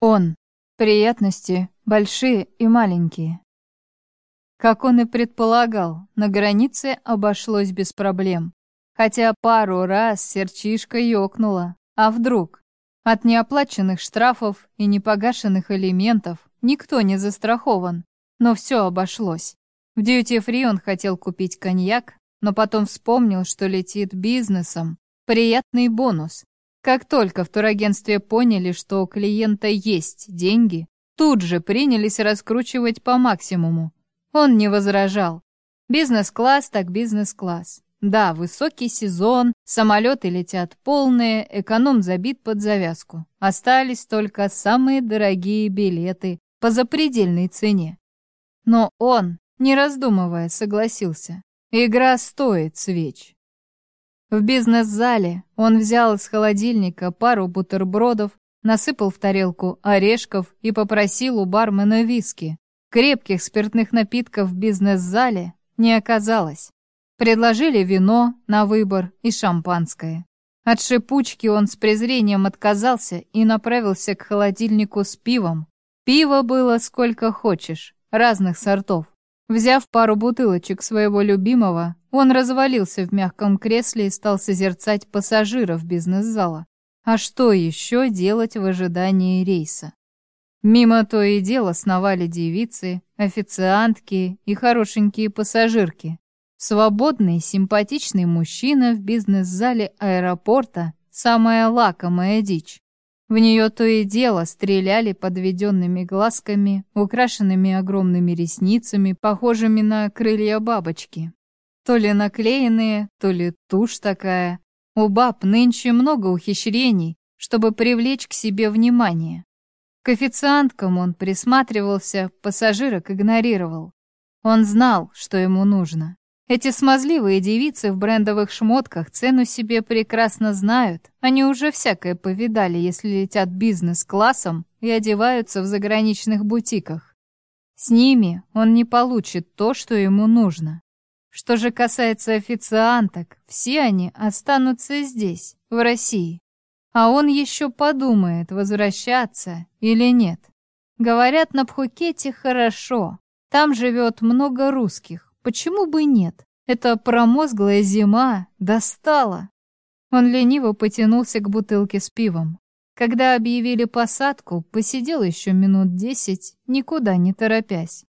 Он. Приятности большие и маленькие. Как он и предполагал, на границе обошлось без проблем. Хотя пару раз серчишка ёкнула. А вдруг? От неоплаченных штрафов и непогашенных элементов никто не застрахован. Но все обошлось. В дьюти-фри он хотел купить коньяк, но потом вспомнил, что летит бизнесом. Приятный бонус. Как только в турагентстве поняли, что у клиента есть деньги, тут же принялись раскручивать по максимуму. Он не возражал. Бизнес-класс так бизнес-класс. Да, высокий сезон, самолеты летят полные, эконом забит под завязку. Остались только самые дорогие билеты по запредельной цене. Но он, не раздумывая, согласился. Игра стоит свеч. В бизнес-зале он взял из холодильника пару бутербродов, насыпал в тарелку орешков и попросил у бармена виски. Крепких спиртных напитков в бизнес-зале не оказалось. Предложили вино на выбор и шампанское. От шипучки он с презрением отказался и направился к холодильнику с пивом. Пива было сколько хочешь, разных сортов. Взяв пару бутылочек своего любимого, он развалился в мягком кресле и стал созерцать пассажиров бизнес-зала. А что еще делать в ожидании рейса? Мимо то и дело сновали девицы, официантки и хорошенькие пассажирки. Свободный, симпатичный мужчина в бизнес-зале аэропорта – самая лакомая дичь. В нее то и дело стреляли подведенными глазками, украшенными огромными ресницами, похожими на крылья бабочки. То ли наклеенные, то ли тушь такая. У баб нынче много ухищрений, чтобы привлечь к себе внимание. К официанткам он присматривался, пассажирок игнорировал. Он знал, что ему нужно. Эти смазливые девицы в брендовых шмотках цену себе прекрасно знают. Они уже всякое повидали, если летят бизнес-классом и одеваются в заграничных бутиках. С ними он не получит то, что ему нужно. Что же касается официанток, все они останутся здесь, в России. А он еще подумает, возвращаться или нет. Говорят, на Пхукете хорошо. Там живет много русских. Почему бы и нет? Эта промозглая зима достала. Он лениво потянулся к бутылке с пивом. Когда объявили посадку, посидел еще минут десять, никуда не торопясь.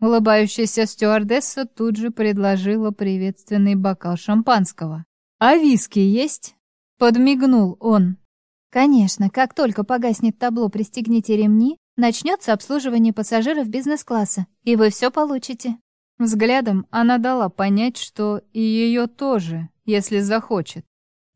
Улыбающаяся стюардесса тут же предложила приветственный бокал шампанского. «А виски есть?» Подмигнул он. «Конечно, как только погаснет табло «Пристегните ремни», начнется обслуживание пассажиров бизнес-класса, и вы все получите». Взглядом она дала понять, что и ее тоже, если захочет.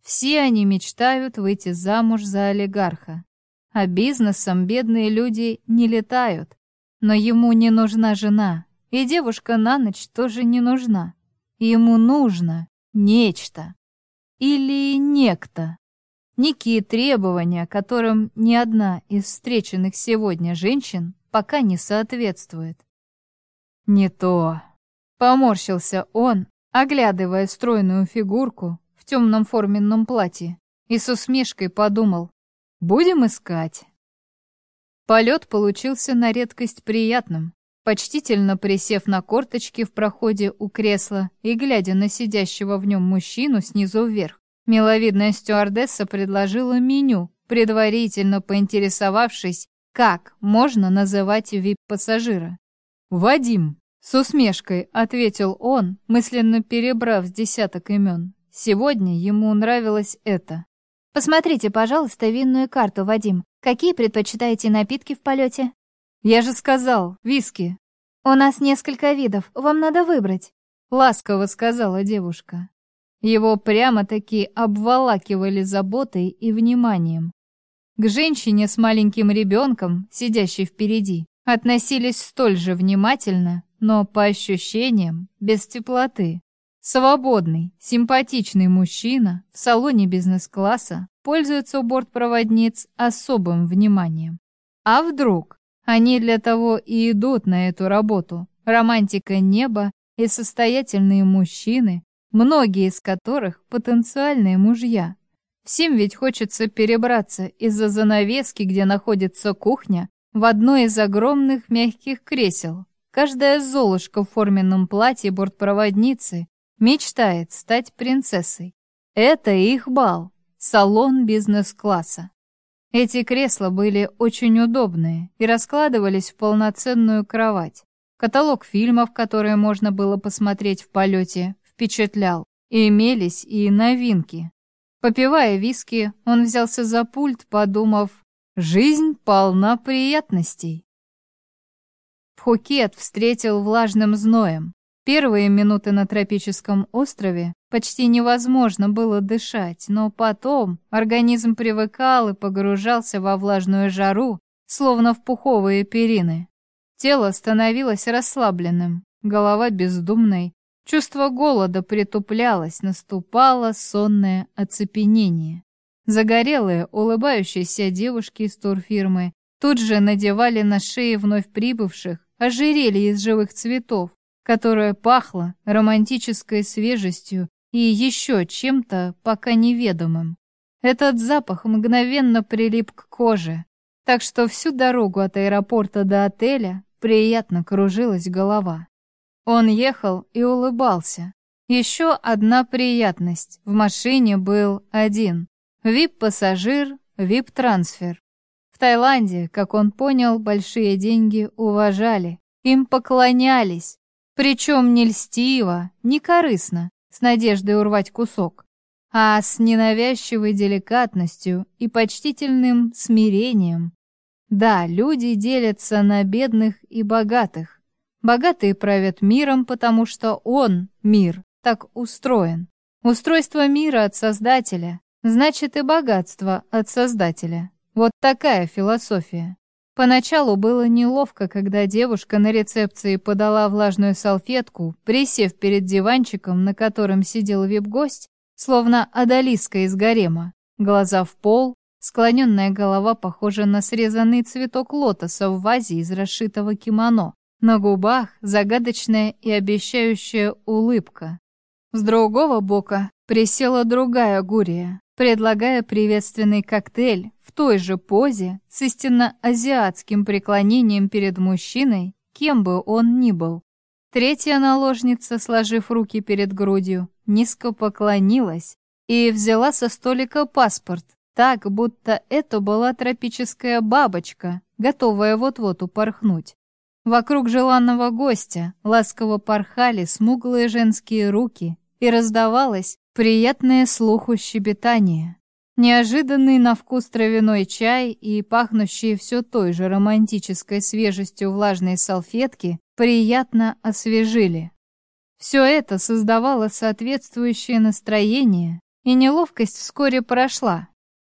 Все они мечтают выйти замуж за олигарха. А бизнесом бедные люди не летают. Но ему не нужна жена, и девушка на ночь тоже не нужна. Ему нужно нечто. Или некто. Некие требования, которым ни одна из встреченных сегодня женщин пока не соответствует. Не то. Поморщился он, оглядывая стройную фигурку в темном форменном платье, и с усмешкой подумал, будем искать. Полет получился на редкость приятным. Почтительно присев на корточки в проходе у кресла и глядя на сидящего в нем мужчину снизу вверх, миловидная стюардесса предложила меню, предварительно поинтересовавшись, как можно называть вип-пассажира. «Вадим», с усмешкой ответил он, мысленно перебрав с десяток имен. Сегодня ему нравилось это. «Посмотрите, пожалуйста, винную карту, Вадим. Какие предпочитаете напитки в полете?» «Я же сказал, виски». «У нас несколько видов, вам надо выбрать», — ласково сказала девушка. Его прямо-таки обволакивали заботой и вниманием. К женщине с маленьким ребенком, сидящей впереди, относились столь же внимательно, но по ощущениям без теплоты. Свободный, симпатичный мужчина в салоне бизнес-класса пользуется у бортпроводниц особым вниманием. А вдруг они для того и идут на эту работу? Романтика неба и состоятельные мужчины, многие из которых потенциальные мужья. Всем ведь хочется перебраться из-за занавески, где находится кухня, в одно из огромных мягких кресел. Каждая золушка в форменном платье бортпроводницы мечтает стать принцессой. Это их бал, салон бизнес-класса. Эти кресла были очень удобные и раскладывались в полноценную кровать. Каталог фильмов, которые можно было посмотреть в полете, впечатлял. И имелись и новинки. Попивая виски, он взялся за пульт, подумав, «Жизнь полна приятностей». Пхукет встретил влажным зноем. Первые минуты на тропическом острове почти невозможно было дышать, но потом организм привыкал и погружался во влажную жару, словно в пуховые перины. Тело становилось расслабленным, голова бездумной, чувство голода притуплялось, наступало сонное оцепенение. Загорелые, улыбающиеся девушки из турфирмы тут же надевали на шеи вновь прибывших ожерелье из живых цветов, которое пахло романтической свежестью и еще чем-то пока неведомым. Этот запах мгновенно прилип к коже, так что всю дорогу от аэропорта до отеля Приятно кружилась голова. Он ехал и улыбался. Еще одна приятность. В машине был один. Вип-пассажир, вип-трансфер. В Таиланде, как он понял, большие деньги уважали. Им поклонялись. Причем не льстиво, не корыстно, с надеждой урвать кусок, а с ненавязчивой деликатностью и почтительным смирением, да, люди делятся на бедных и богатых. Богатые правят миром, потому что он, мир, так устроен. Устройство мира от Создателя, значит и богатство от Создателя. Вот такая философия. Поначалу было неловко, когда девушка на рецепции подала влажную салфетку, присев перед диванчиком, на котором сидел вип-гость, словно одолиска из гарема. Глаза в пол, Склоненная голова похожа на срезанный цветок лотоса в вазе из расшитого кимоно. На губах загадочная и обещающая улыбка. С другого бока присела другая гурия, предлагая приветственный коктейль в той же позе с истинно азиатским преклонением перед мужчиной, кем бы он ни был. Третья наложница, сложив руки перед грудью, низко поклонилась и взяла со столика паспорт, так, будто это была тропическая бабочка, готовая вот-вот упорхнуть. Вокруг желанного гостя ласково порхали смуглые женские руки, и раздавалось приятное слуху щебетание. Неожиданный на вкус травяной чай и пахнущие все той же романтической свежестью влажные салфетки приятно освежили. Все это создавало соответствующее настроение, и неловкость вскоре прошла,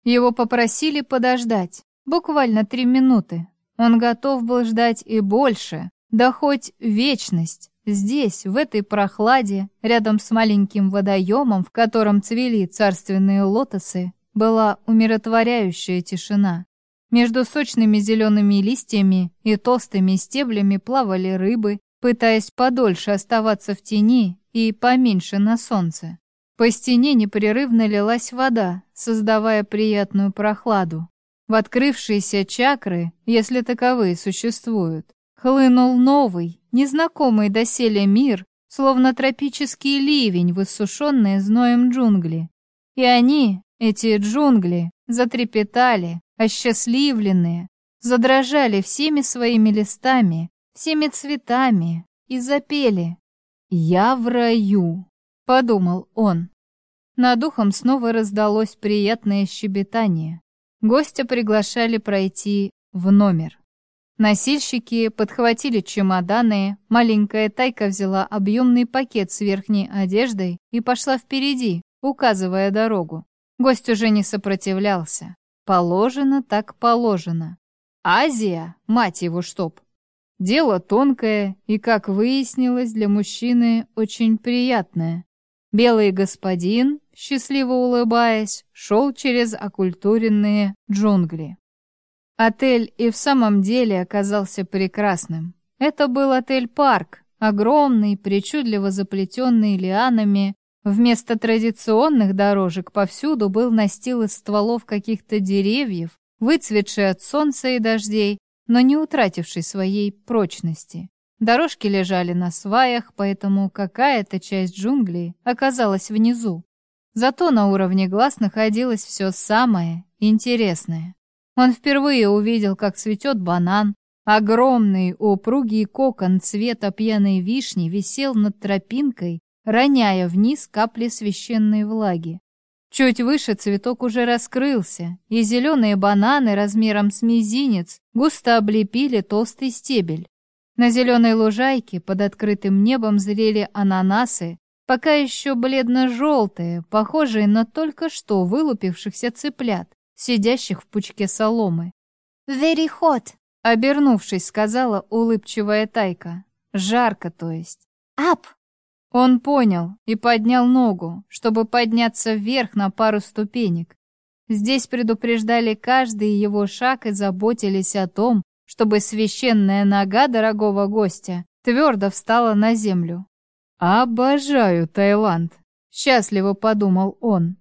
его попросили подождать, буквально три минуты. Он готов был ждать и больше, да хоть вечность. Здесь, в этой прохладе, рядом с маленьким водоемом, в котором цвели царственные лотосы, была умиротворяющая тишина. Между сочными зелеными листьями и толстыми стеблями плавали рыбы, пытаясь подольше оставаться в тени и поменьше на солнце. По стене непрерывно лилась вода, создавая приятную прохладу. В открывшиеся чакры, если таковые существуют, хлынул новый, незнакомый доселе мир, словно тропический ливень в иссушенные зноем джунгли. И они, эти джунгли, затрепетали, осчастливленные, задрожали всеми своими листами, всеми цветами и запели «Я в раю» подумал он. Над ухом снова раздалось приятное щебетание. Гостя приглашали пройти в номер. Носильщики подхватили чемоданы, маленькая тайка взяла объемный пакет с верхней одеждой и пошла впереди, указывая дорогу. Гость уже не сопротивлялся. Положено так положено. Азия, мать его чтоб. Дело тонкое и, как выяснилось, для мужчины очень приятное. Белый господин, счастливо улыбаясь, шел через окультуренные джунгли. Отель и в самом деле оказался прекрасным. Это был отель-парк, огромный, причудливо заплетенный лианами, Вместо традиционных дорожек повсюду был настил из стволов каких-то деревьев, выцветший от солнца и дождей, но не утративший своей прочности. Дорожки лежали на сваях, поэтому какая-то часть джунглей оказалась внизу. Зато на уровне глаз находилось все самое интересное. Он впервые увидел, как цветет банан. Огромный упругий кокон цвета пьяной вишни висел над тропинкой, роняя вниз капли священной влаги. Чуть выше цветок уже раскрылся, и зеленые бананы размером с мизинец густо облепили толстый стебель. На зеленой лужайке под открытым небом зрели ананасы, пока еще бледно-желтые, похожие на только что вылупившихся цыплят, сидящих в пучке соломы. «Very hot», — обернувшись, сказала улыбчивая Тайка. «Жарко, то есть». «Up». Он понял и поднял ногу, чтобы подняться вверх на пару ступенек. Здесь предупреждали каждый его шаг и заботились о том, чтобы священная нога дорогого гостя твердо встала на землю. «Обожаю Таиланд», — счастливо подумал он.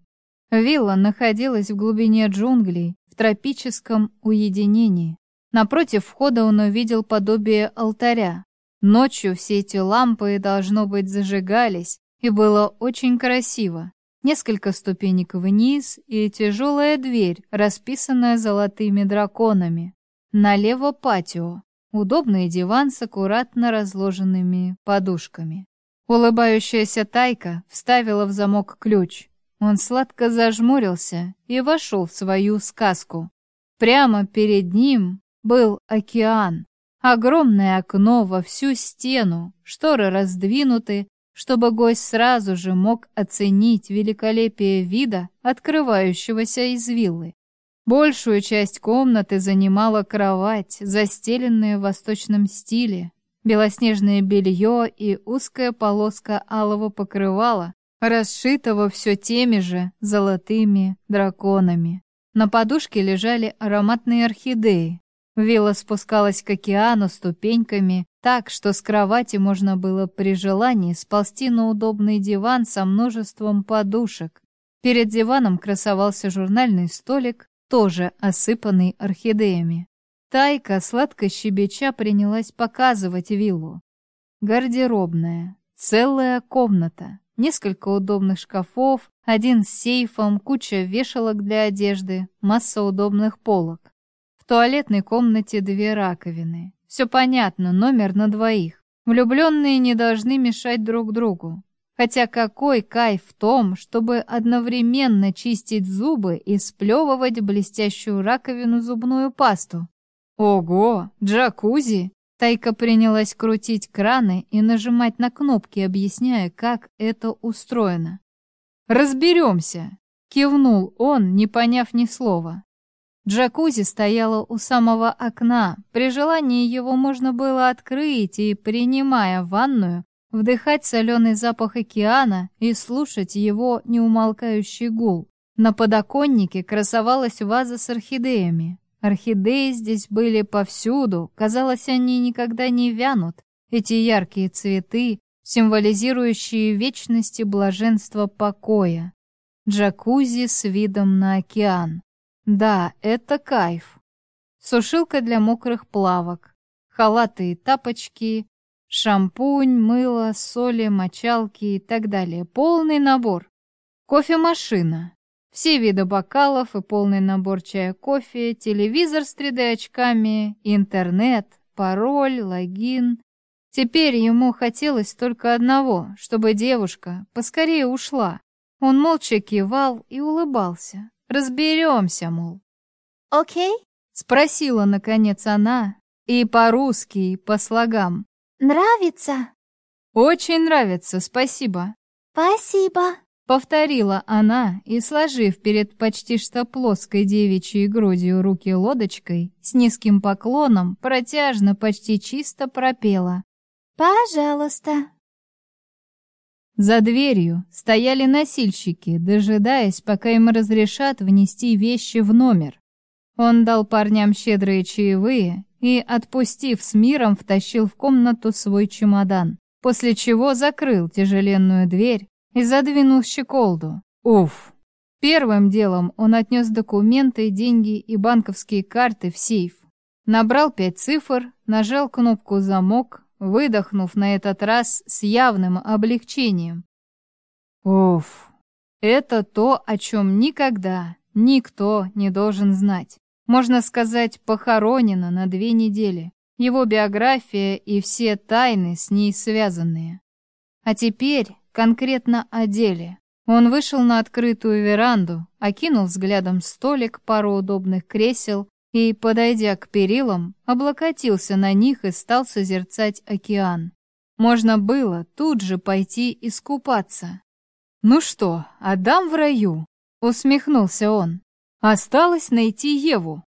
Вилла находилась в глубине джунглей, в тропическом уединении. Напротив входа он увидел подобие алтаря. Ночью все эти лампы, должно быть, зажигались, и было очень красиво. Несколько ступенек вниз и тяжелая дверь, расписанная золотыми драконами. Налево патио, удобный диван с аккуратно разложенными подушками. Улыбающаяся Тайка вставила в замок ключ. Он сладко зажмурился и вошел в свою сказку. Прямо перед ним был океан. Огромное окно во всю стену, шторы раздвинуты, чтобы гость сразу же мог оценить великолепие вида, открывающегося из виллы. Большую часть комнаты занимала кровать, застеленная в восточном стиле, белоснежное белье и узкая полоска алого покрывала, расшитого все теми же золотыми драконами. На подушке лежали ароматные орхидеи. Вилла спускалась к океану ступеньками, так, что с кровати можно было при желании сползти на удобный диван со множеством подушек. Перед диваном красовался журнальный столик, тоже осыпанный орхидеями. Тайка, сладко щебеча, принялась показывать виллу. Гардеробная, целая комната, несколько удобных шкафов, один с сейфом, куча вешалок для одежды, масса удобных полок. В туалетной комнате две раковины. Все понятно, номер на двоих. Влюбленные не должны мешать друг другу. Хотя какой кайф в том, чтобы одновременно чистить зубы и сплевывать блестящую раковину зубную пасту. Ого, джакузи! Тайка принялась крутить краны и нажимать на кнопки, объясняя, как это устроено. «Разберемся!» — кивнул он, не поняв ни слова. Джакузи стояла у самого окна. При желании его можно было открыть и, принимая ванную, вдыхать соленый запах океана и слушать его неумолкающий гул. На подоконнике красовалась ваза с орхидеями. Орхидеи здесь были повсюду, казалось, они никогда не вянут. Эти яркие цветы, символизирующие вечность и блаженство покоя. Джакузи с видом на океан. Да, это кайф. Сушилка для мокрых плавок, халаты и тапочки, шампунь, мыло, соли, мочалки и так далее. Полный набор. Кофемашина. Все виды бокалов и полный набор чая, кофе, телевизор с 3D-очками, интернет, пароль, логин. Теперь ему хотелось только одного, чтобы девушка поскорее ушла. Он молча кивал и улыбался. «Разберемся, мол». «Окей?» спросила, наконец, она, и по-русски, и по слогам. «Нравится?» «Очень нравится, спасибо». «Спасибо». Повторила она и, сложив перед почти что плоской девичьей грудью руки лодочкой, с низким поклоном, протяжно, почти чисто пропела. «Пожалуйста». За дверью стояли носильщики, дожидаясь, пока им разрешат внести вещи в номер. Он дал парням щедрые чаевые и, отпустив с миром, втащил в комнату свой чемодан, после чего закрыл тяжеленную дверь, и задвинул щеколду. Уф! Первым делом он отнес документы, деньги и банковские карты в сейф. Набрал пять цифр, нажал кнопку «Замок», выдохнув на этот раз с явным облегчением. Уф! Это то, о чем никогда никто не должен знать. Можно сказать, похоронено на две недели. Его биография и все тайны с ней связанные. А теперь конкретно о деле. Он вышел на открытую веранду, окинул взглядом столик, пару удобных кресел и, подойдя к перилам, облокотился на них и стал созерцать океан. Можно было тут же пойти искупаться. «Ну что, Адам в раю?» — усмехнулся он. «Осталось найти Еву.